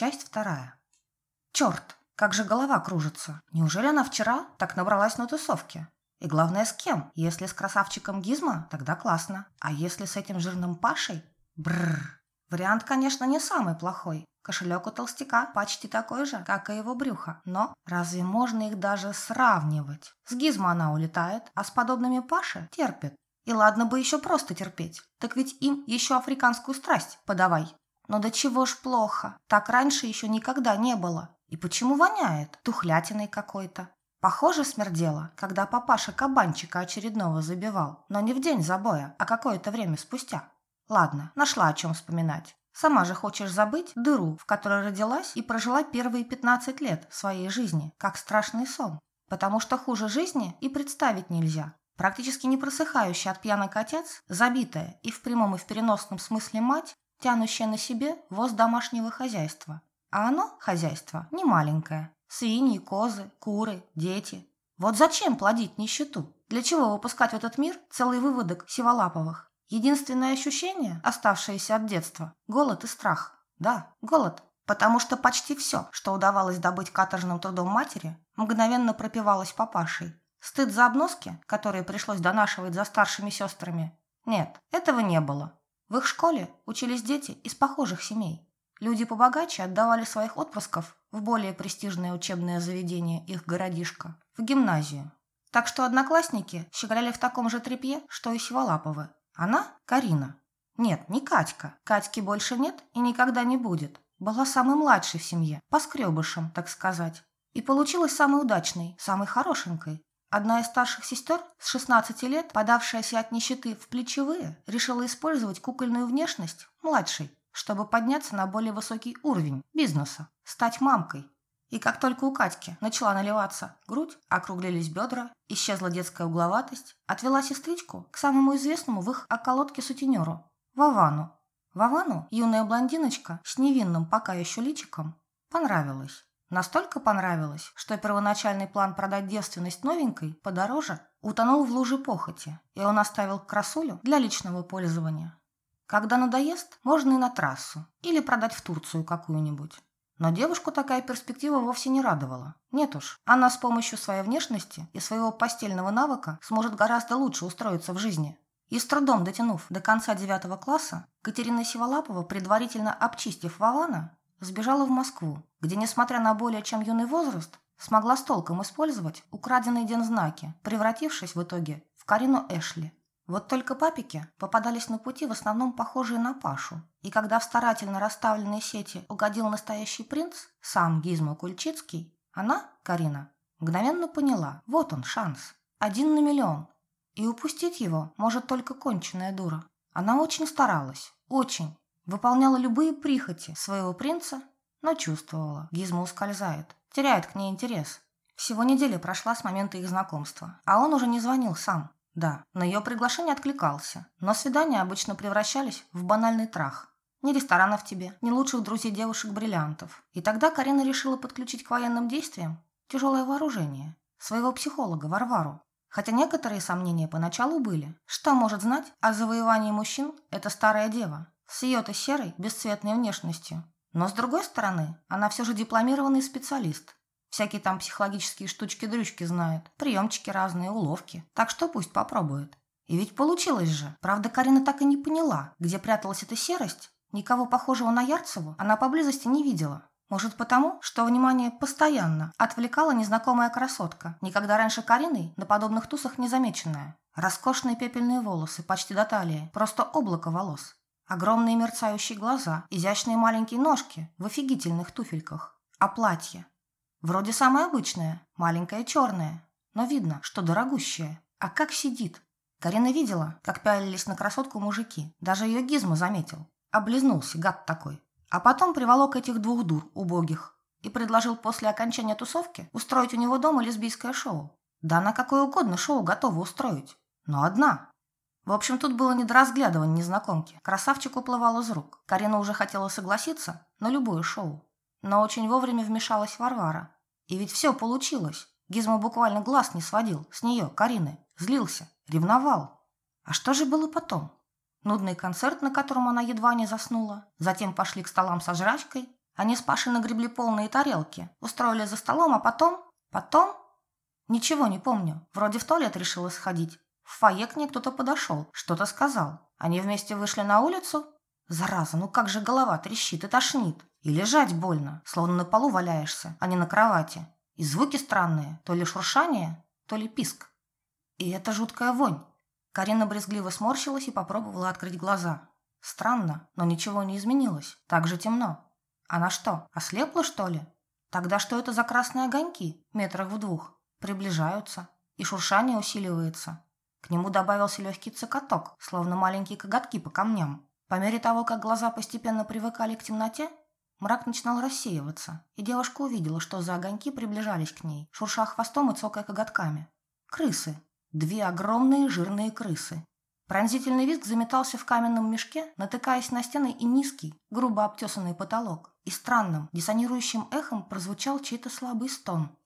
Часть вторая. Черт, как же голова кружится. Неужели она вчера так набралась на тусовке? И главное, с кем? Если с красавчиком Гизма, тогда классно. А если с этим жирным Пашей? Бррр. Вариант, конечно, не самый плохой. Кошелек у толстяка почти такой же, как и его брюхо. Но разве можно их даже сравнивать? С Гизмо она улетает, а с подобными Паше терпит. И ладно бы еще просто терпеть. Так ведь им еще африканскую страсть подавай. Но до чего ж плохо. Так раньше еще никогда не было. И почему воняет? Тухлятиной какой-то. Похоже смердело, когда папаша кабанчика очередного забивал, но не в день забоя, а какое-то время спустя. Ладно, нашла о чем вспоминать. Сама же хочешь забыть дыру, в которой родилась и прожила первые 15 лет своей жизни, как страшный сон. Потому что хуже жизни и представить нельзя. Практически не просыхающий от пьянок отец, забитая и в прямом и в переносном смысле мать, тянущая на себе воз домашнего хозяйства. А оно, хозяйство, не маленькое. Свиньи, козы, куры, дети. Вот зачем плодить нищету? Для чего выпускать в этот мир целый выводок сиволаповых? Единственное ощущение, оставшееся от детства – голод и страх. Да, голод. Потому что почти все, что удавалось добыть каторжным трудом матери, мгновенно пропивалось папашей. Стыд за обноски, которые пришлось донашивать за старшими сестрами. Нет, этого не было. В их школе учились дети из похожих семей. Люди побогаче отдавали своих отпрысков в более престижное учебное заведение их городишка, в гимназию. Так что одноклассники щеголяли в таком же тряпье, что и Сиволаповы, она – Карина. Нет, не Катька. Катьки больше нет и никогда не будет. Была самой младшей в семье, поскребышем, так сказать. И получилась самой удачной, самой хорошенькой. Одна из старших сестер с 16 лет, подавшаяся от нищеты в плечевые, решила использовать кукольную внешность младшей, чтобы подняться на более высокий уровень бизнеса, стать мамкой. И как только у Катьки начала наливаться грудь, округлились бедра, исчезла детская угловатость, отвела сестричку к самому известному в их околотке сутенеру – Вовану. Вовану юная блондиночка с невинным пока еще личиком понравилась. Настолько понравилось, что первоначальный план продать девственность новенькой подороже утонул в луже похоти, и он оставил красулю для личного пользования. Когда надоест, можно и на трассу, или продать в Турцию какую-нибудь. Но девушку такая перспектива вовсе не радовала. Нет уж, она с помощью своей внешности и своего постельного навыка сможет гораздо лучше устроиться в жизни. И с трудом дотянув до конца девятого класса, Катерина Сиволапова, предварительно обчистив Вована, сбежала в Москву, где, несмотря на более чем юный возраст, смогла с толком использовать украденные дензнаки, превратившись в итоге в Карину Эшли. Вот только папики попадались на пути в основном похожие на Пашу. И когда в старательно расставленной сети угодил настоящий принц, сам Гизмо Кульчицкий, она, Карина, мгновенно поняла, вот он шанс. Один на миллион. И упустить его может только конченная дура. Она очень старалась, очень. Выполняла любые прихоти своего принца, но чувствовала, Гизмо ускользает, теряет к ней интерес. Всего неделя прошла с момента их знакомства, а он уже не звонил сам, да, на ее приглашение откликался, но свидания обычно превращались в банальный трах. Ни ресторанов тебе, ни лучших друзей девушек-бриллиантов. И тогда Карина решила подключить к военным действиям тяжелое вооружение, своего психолога Варвару. Хотя некоторые сомнения поначалу были. Что может знать о завоевании мужчин эта старая дева с ее-то серой, бесцветной внешностью? Но с другой стороны, она все же дипломированный специалист, Всякие там психологические штучки-дрючки знает, приемчики разные, уловки. Так что пусть попробует. И ведь получилось же. Правда, Карина так и не поняла, где пряталась эта серость. Никого похожего на Ярцеву она поблизости не видела. Может потому, что внимание постоянно отвлекала незнакомая красотка, никогда раньше Кариной на подобных тусах не замеченная. Роскошные пепельные волосы, почти до талии, просто облако волос. Огромные мерцающие глаза, изящные маленькие ножки в офигительных туфельках. А платье? Вроде самое обычное, маленькое черное, но видно, что дорогущее. А как сидит? Карина видела, как пялились на красотку мужики. Даже ее гизма заметил. Облизнулся, гад такой. А потом приволок этих двух дур, убогих, и предложил после окончания тусовки устроить у него дома лесбийское шоу. Да на какое угодно шоу готова устроить. Но одна. В общем, тут было не до разглядывания незнакомки. Красавчик уплывал из рук. Карина уже хотела согласиться на любое шоу. Но очень вовремя вмешалась Варвара. И ведь все получилось. Гизмо буквально глаз не сводил с нее, Карины. Злился, ревновал. А что же было потом? Нудный концерт, на котором она едва не заснула. Затем пошли к столам со жрачкой. Они с Пашей нагребли полные тарелки, устроили за столом, а потом... Потом... Ничего не помню. Вроде в туалет решила сходить. В фойе к ней кто-то подошел, что-то сказал. Они вместе вышли на улицу. Зараза, ну как же голова трещит и тошнит. И лежать больно, словно на полу валяешься, а не на кровати. И звуки странные, то ли шуршание, то ли писк. И это жуткая вонь. Карина брезгливо сморщилась и попробовала открыть глаза. Странно, но ничего не изменилось. Так же темно. Она что, ослепла, что ли? Тогда что это за красные огоньки, метрах в двух? Приближаются, и шуршание усиливается. К нему добавился легкий цокоток, словно маленькие коготки по камням. По мере того, как глаза постепенно привыкали к темноте, мрак начинал рассеиваться, и девушка увидела, что за огоньки приближались к ней, шурша хвостом и цокая коготками. Крысы. Две огромные жирные крысы. Пронзительный визг заметался в каменном мешке, натыкаясь на стены и низкий, грубо обтесанный потолок. И странным, диссонирующим эхом прозвучал чей-то слабый стон.